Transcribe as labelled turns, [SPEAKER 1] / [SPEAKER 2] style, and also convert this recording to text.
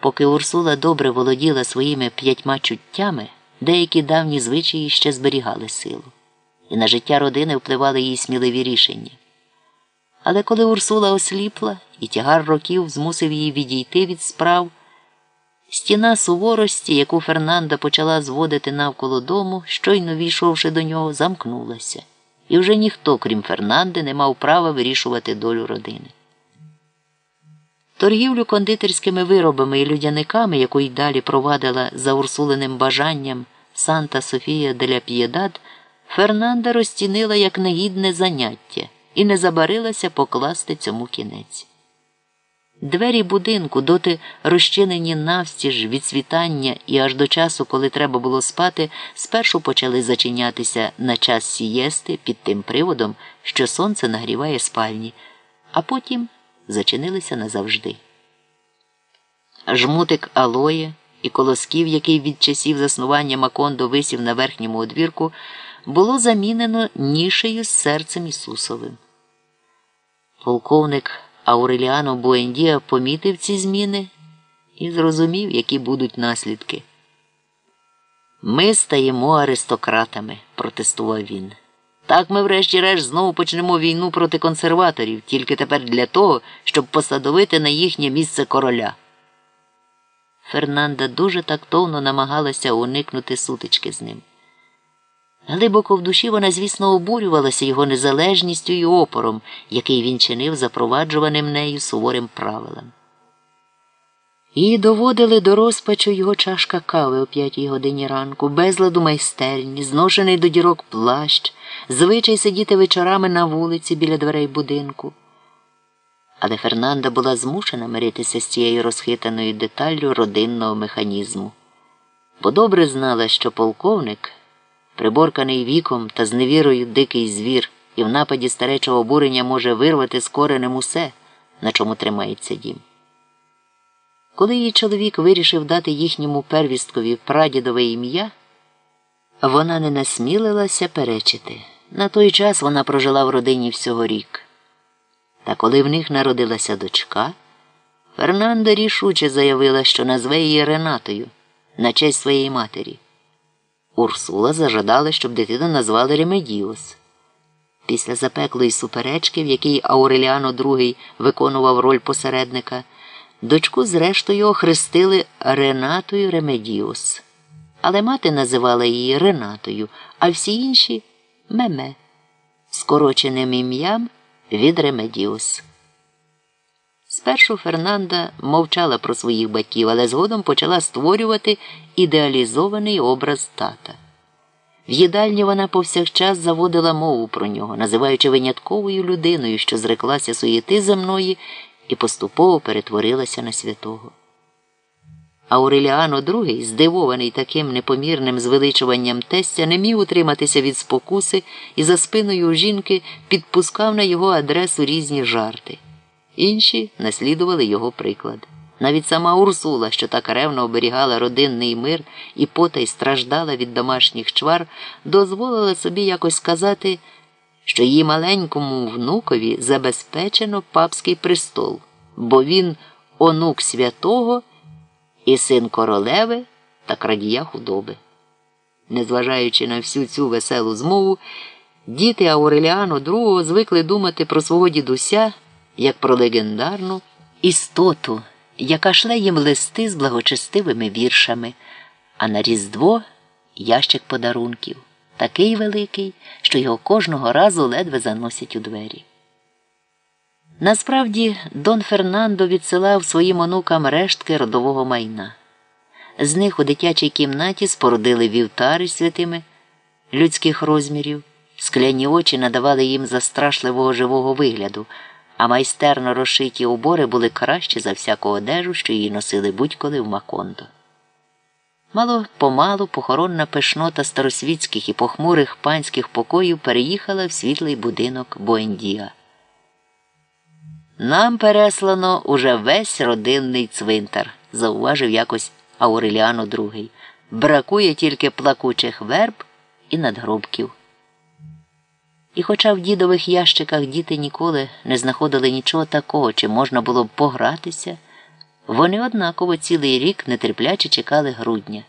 [SPEAKER 1] Поки Урсула добре володіла своїми п'ятьма чуттями, деякі давні звичаї ще зберігали силу, і на життя родини впливали її сміливі рішення. Але коли Урсула осліпла і тягар років змусив її відійти від справ, стіна суворості, яку Фернанда почала зводити навколо дому, щойно війшовши до нього, замкнулася, і вже ніхто, крім Фернанди, не мав права вирішувати долю родини. Торгівлю кондитерськими виробами і людяниками, яку й далі провадила за урсуленим бажанням Санта Софія деля П'єдад, Фернанда розцінила як негідне заняття і не забарилася покласти цьому кінець. Двері будинку, доти розчинені навстіж від світання і аж до часу, коли треба було спати, спершу почали зачинятися на час сієсти під тим приводом, що сонце нагріває спальні, а потім зачинилися назавжди. Жмутик алоє і колосків, який від часів заснування Макондо висів на верхньому одвірку, було замінено нішею з серцем Ісусовим. Полковник Ауреліано Буендія помітив ці зміни і зрозумів, які будуть наслідки. Ми стаємо аристократами, протестував він. Так ми, врешті-решт, знову почнемо війну проти консерваторів, тільки тепер для того, щоб посадовити на їхнє місце короля. Фернанда дуже тактовно намагалася уникнути сутички з ним. Глибоко в душі вона, звісно, обурювалася його незалежністю і опором, який він чинив запроваджуваним нею суворим правилам. Її доводили до розпачу його чашка кави о п'ятій годині ранку, безладу майстерні, зношений до дірок плащ, звичай сидіти вечорами на вулиці біля дверей будинку. Але Фернанда була змушена миритися з цією розхитаною деталлю родинного механізму, бо добре знала, що полковник, приборканий віком та з невірою дикий звір, і в нападі старечого обурення може вирвати з коренем усе, на чому тримається дім. Коли її чоловік вирішив дати їхньому первісткові прадідове ім'я, вона не насмілилася перечити. На той час вона прожила в родині всього рік. Та коли в них народилася дочка, Фернанда рішуче заявила, що назве її Ренатою на честь своєї матері. Урсула зажадала, щоб дитину назвали Ремедіус. Після запеклої суперечки, в якій Ауреліано II виконував роль посередника, дочку зрештою охрестили Ренатою Ремедіус. Але мати називала її Ренатою, а всі інші меме, скороченим ім'ям від Ремедіус. Спершу Фернанда мовчала про своїх батьків, але згодом почала створювати ідеалізований образ тата. В їдальні вона повсякчас заводила мову про нього, називаючи винятковою людиною, що зреклася суєти земної і поступово перетворилася на святого. Ауреліано II, здивований таким непомірним звеличуванням тестя, не міг утриматися від спокуси і за спиною жінки підпускав на його адресу різні жарти. Інші наслідували його приклад. Навіть сама Урсула, що так ревно оберігала родинний мир і потай страждала від домашніх чвар, дозволила собі якось сказати, що її маленькому внукові забезпечено папський престол, бо він онук святого і син королеви та крадія худоби. Незважаючи на всю цю веселу змову, діти Ауреліану II звикли думати про свого дідуся як про легендарну істоту, яка шле їм листи з благочестивими віршами, а на Різдво ящик подарунків, такий великий, що його кожного разу ледве заносять у двері. Насправді, Дон Фернандо відсилав своїм онукам рештки родового майна. З них у дитячій кімнаті спорудили вівтари святими людських розмірів, скляні очі надавали їм застрашливого живого вигляду, а майстерно розшиті убори були кращі за всяку одежу, що її носили будь-коли в Макондо. Мало помалу похоронна пишнота старосвітських і похмурих панських покоїв переїхала в світлий будинок Боендія. Нам переслано уже весь родинний цвинтар, зауважив якось Ауреліано II. Бракує тільки плакучих верб і надгробків. І хоча в дідових ящиках діти ніколи не знаходили нічого такого, чи можна було б погратися, Вони однаково цілий рік нетерпляче чекали грудня.